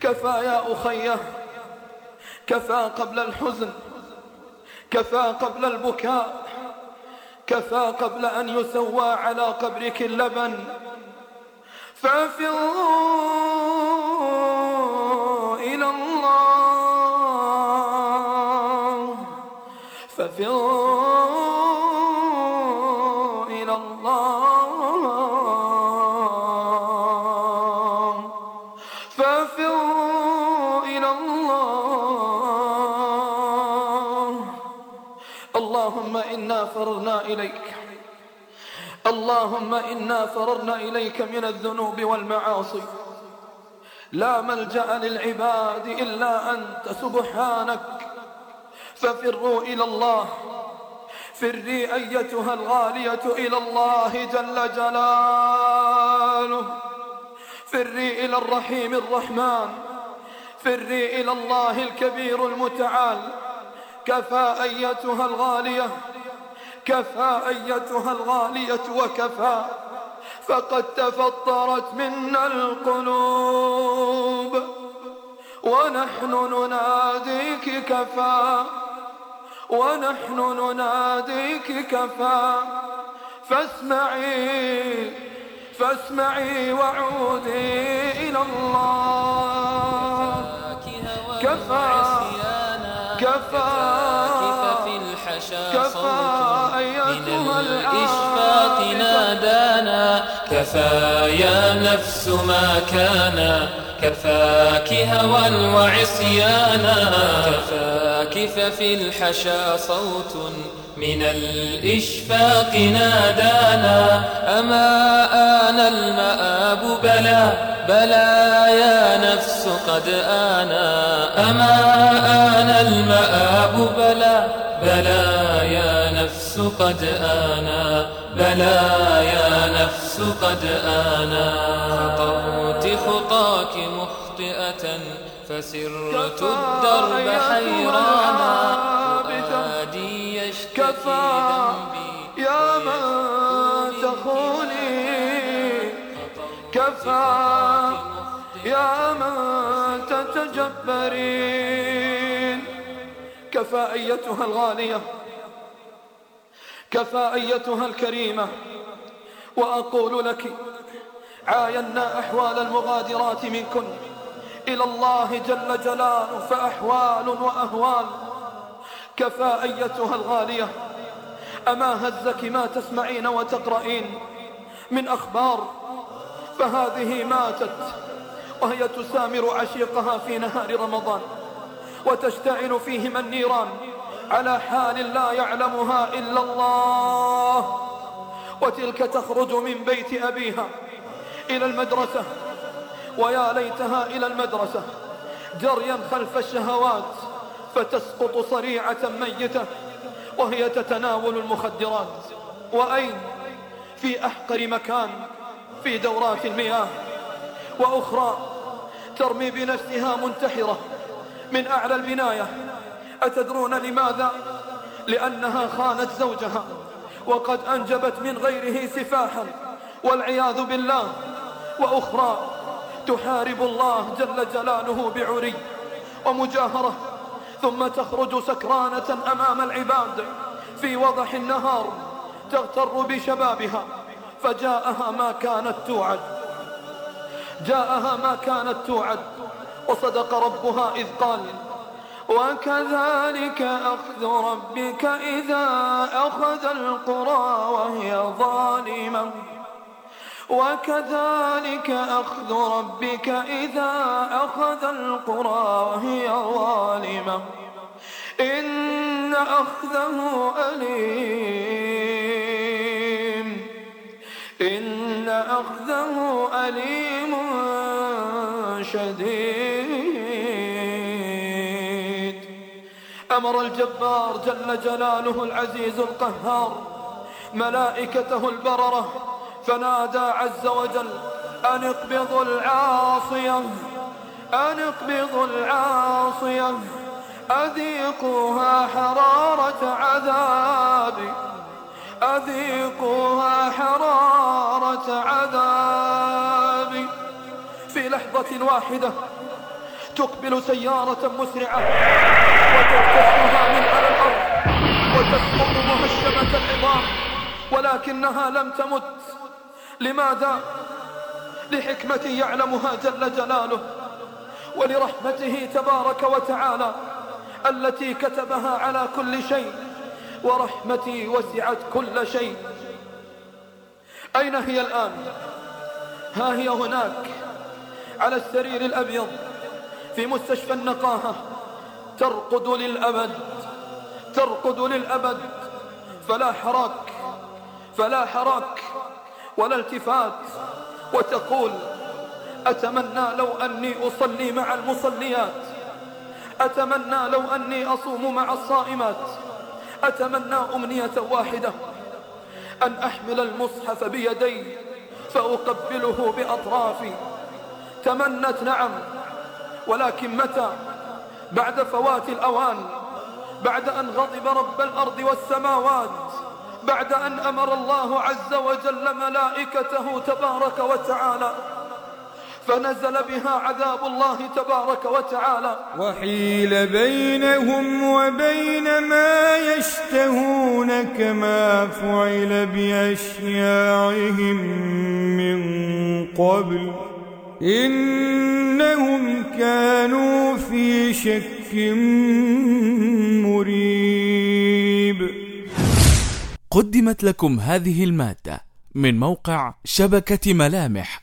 كفى يا أخيه كفى قبل الحزن. كفى قبل البكاء. كفى قبل أن يسوى على قبرك اللبن. فافروا إلى الله. فافروا فررنا إليك. اللهم إنا فررنا إليك من الذنوب والمعاصي. لا ملجأ للعباد إلا أنت سبحانك. ففروا إلى الله. فري أيتها الغالية إلى الله جل جلاله. فري إلى الرحيم الرحمن. فري إلى الله الكبير المتعال. كفى أيتها الغالية. كفى أيتها الغالية وكفى فقد تفطرت منا القلوب. ونحن نناديك كفى ونحن نناديك كفى. فاسمعي فاسمعي وعودي إلى الله. كفى كفى كفى. أيتها الإشفاق نادانا كفى يا نفس ما كان كفاك هوى وعصيانا كفاك ففي الحشا صوت من الإشفاق نادانا. أما آن المآب بلى بلى يا نفس قد آنا. أما آن المآب بلى بلى يا نفس قد آنا بلى يا نفس قد آنا خطوت خطاك مخطئة فسرت الدرب حيرانا. فؤادي يشتكي ذنبي. يا من تخوني. كفى يا من تتجبرين. كفى أيتها الغالية. كفى أيتها الكريمة وأقول لك عاينا أحوال المغادرات منكن. إلى الله جل جلاله فأحوال وأهوال. كفى أيتها الغالية أما هزك ما تسمعين وتقرأين من أخبار؟ فهذه ماتت وهي تسامر عشيقها في نهار رمضان وتشتعل فيهم النيران. على حال لا يعلمها إلا الله. وتلك تخرج من بيت أبيها إلى المدرسة ويا ليتها إلى المدرسة جريا خلف الشهوات فتسقط صريعة ميتة وهي تتناول المخدرات. وأين؟ في أحقر مكان في دورات المياه. وأخرى ترمي بنفسها منتحرة من أعلى البناية. أتدرون لماذا؟ لأنها خانت زوجها وقد أنجبت من غيره سفاحا والعياذ بالله وأخرى تحارب الله جل جلاله بعري ومجاهرة ثم تخرج سكرانة أمام العباد في وضح النهار تغتر بشبابها فجاءها ما كانت توعد جاءها ما كانت توعد وصدق ربها إذ قال وكذلك أخذ ربك إذا أخذ القرى وهي ظالمة. وكذلك أخذ ربك إذا أخذ القرى وهي ظالمة. إن أخذه أليم. إن أخذه أليم شديد. أمر الجبار جل جلاله العزيز القهار ملائكته البررة فنادى عز وجل أن اقبضوا العاصية أن اقبضوا العاصية أذيقوها حرارة عذابي أذيقوها حرارة عذابي. في لحظة واحدة تقبل سيارة مسرعة وترتفعها من على الأرض وتسقط مهشمة العظام ولكنها لم تمت لماذا؟ لحكمة يعلمها جل جلاله ولرحمته تبارك وتعالى التي كتبها على كل شيء ورحمتي وسعت كل شيء أين هي الآن؟ ها هي هناك على السرير الأبيض في مستشفى النقاهة ترقد للأبد ترقد للأبد. فلا حراك فلا حراك ولا التفات. وتقول أتمنى لو أني أصلي مع المصليات. أتمنى لو أني أصوم مع الصائمات. أتمنى أمنية واحدة أن أحمل المصحف بيدي فأقبله بأطرافي. تمنت نعم ولكن متى؟ بعد فوات الأوان بعد أن غضب رب الأرض والسماوات بعد أن أمر الله عز وجل ملائكته تبارك وتعالى فنزل بها عذاب الله تبارك وتعالى. وحيل بينهم وبين ما يشتهون كما فعل بأشياعهم من قبل. إنهم كانوا في شك مريب. قدمت لكم هذه المادة من موقع شبكة ملامح.